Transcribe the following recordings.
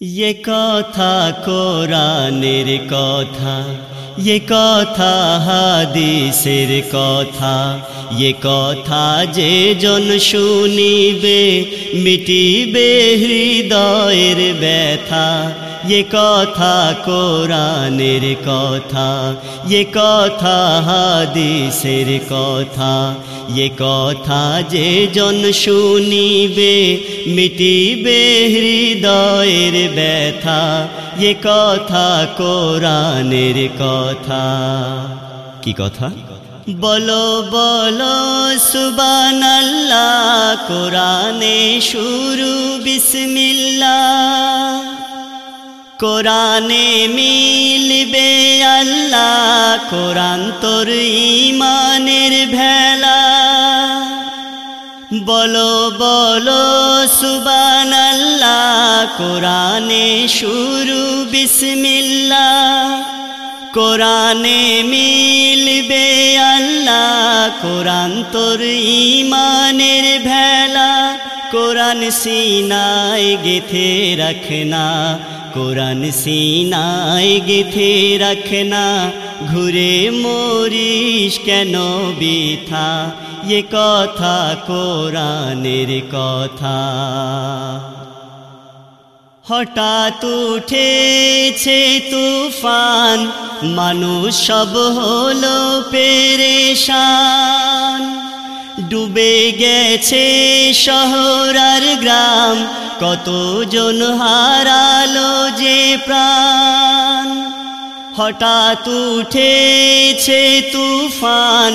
ये কথা কোরআনের কথা ये কথা হাদিসের কথা ये কথা যে জন শুনিবে মিটিবে হৃদয়ের ব্যথা ये কথা কোরআনের কথা ये কথা হাদিসের কথা ये কথা যে জন শুনিবে, মিটিবে হৃদয়ের ব্যথা। ये কথা কোরআনের কথা। কি কথা? বলো বলো সুবান আল্লাহ কোরআনে শুরু, বিসমিল্লাহ। কোরআনে মিলবে আল্লাহ, কোরআন তোর ইমানের ভেলা। বলো বলো সুবান আল্লাহ কোরআনে শুরু, বিসমিল্লাহ। কোরআনে মিলবে আল্লাহ, কোরআন তোর ইমানের ভেলা। কোরআন সিনায় গেথে রাখনা কোরআন সিনায় গেথে রাখনা ঘুরে মরিস কেন বিথা? এ কথা কোরআনের কথা হঠাৎ উঠেছে তুফান মানুষ সব হলো পেরেশান ডুবে গেছে শহর আর গ্রাম কতজন হারালো যে প্রাণ হঠাৎ উঠেছে তুফান,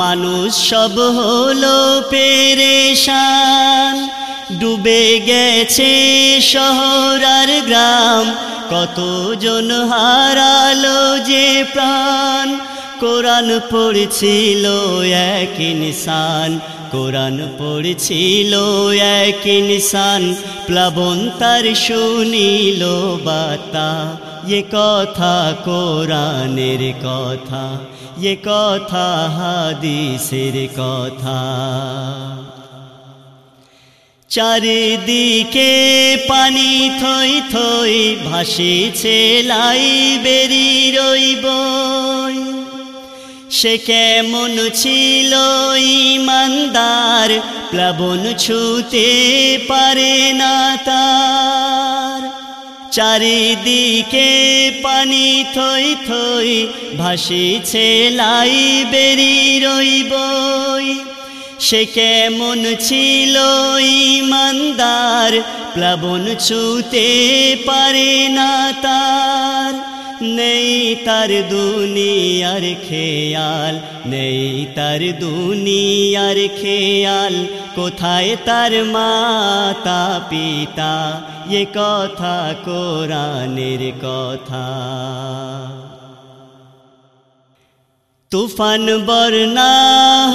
মানুষ সব হলো পেরেশান। ডুবে গেছে শহর আর গ্রাম, কতজন হারালো যে প্রাণ। কোরআন পড়ছিল এক ইনসান, কোরআন পড়ছিল এক ইনসান, প্লাবন তার শুনিল বাতা। এ কথা কোরআনের কথা এ কথা হাদিসের কথা চারিদিকে পানি থই থই ভাসিছে লাইবেরি রইব সে কেমন ছিল ইমানদার প্লাবন ছুতে পারে না তার চারিদিকে পানি থই থই ভাসিছে লাইবেরি রইবই। সে কেমন ছিল ইমানদার, প্লাবন ছুতে পারে না তার। নেই তার দুনিয়ার খেয়াল, নেই তার দুনিয়ার খেয়াল। কোথায় তার মাতা পিতা? এ কথা কোরআনের কথা। তুফান বর্ণা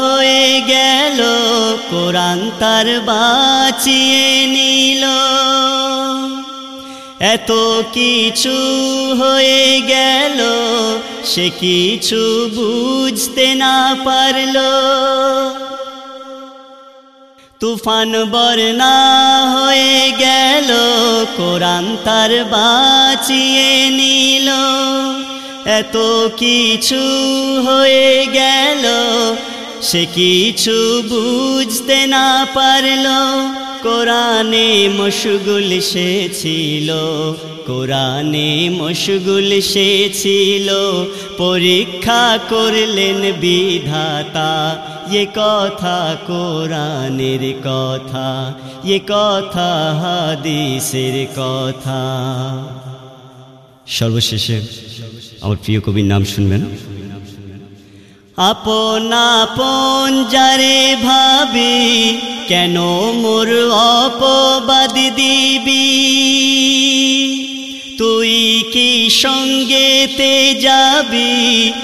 হয়ে গেল, কোরআন তার বাঁচিয়ে নিল এত কিছু হয়ে গেল, সে কিছু বুঝতে না পারল। তুফান বর্ণা হয়ে গেল, কোরআন তার বাঁচিয়ে নিল। এত কিছু হয়ে গেল, সে কিছু বুঝতে না পারল। কোরআনে মশগুল সে ছিল, কোরআনে মশগুল সে ছিল। পরীক্ষা করলেন বিধাতা, এ কথা কোরআনের কথা, এ কথা হাদিসের কথা। সর্বশেষে আমার প্রিয় কবির নাম শুনবেন। আপন আপন যারে ভাবি, কেন মোর অপবাদ দিবি? তুই কি সঙ্গেতে যাবি?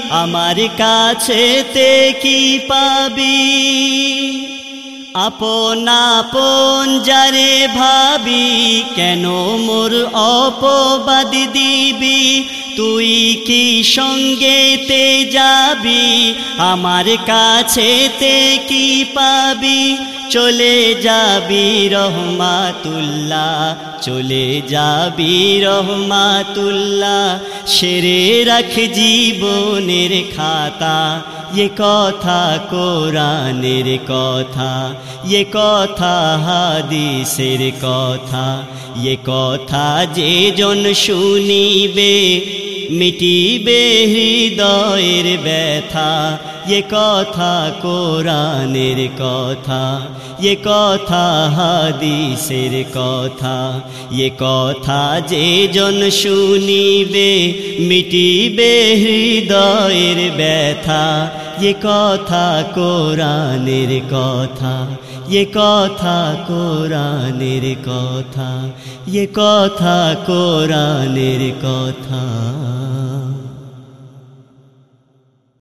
আমার কাছেতে কি পাবি? আপন আপন যারে ভাবি, কেন মোর অপবাদ দিবি? তুই কি সঙ্গে তে যাবি? আমার কাছে তে কি পাবি? চলে যাবি রহমাতুল্লাহ, চলে যাবি রহমাতুল্লাহ। সেরে রাখ জীবনের খাতা এ কথা কোরআনের কথা এ কথা হাদিসের কথা এ কথা যে জন শুনিবে মিটিবে হৃদয়ের ব্যথা এ কথা কোরআনের কথা এ কথা হাদিসের কথা এ কথা যে জন শুনিবে মিটিবে হৃদয়ের ব্যথা এ কথা কোরআনের কথা এ কথা কোরআনের কথা এ কথা কোরআনের কথা